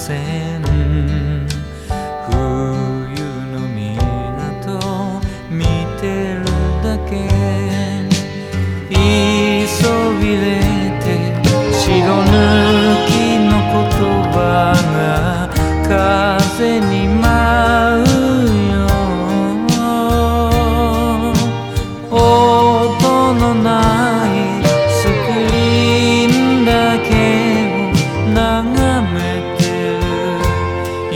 せん冬の港見てるだけ急ぎれて白抜きの言葉が風に舞うよ音のな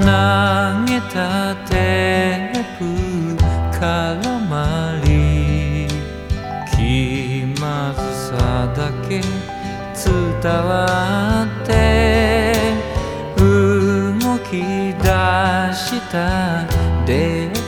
投げたテープ絡まり気まずさだけ伝わって動き出したデッキは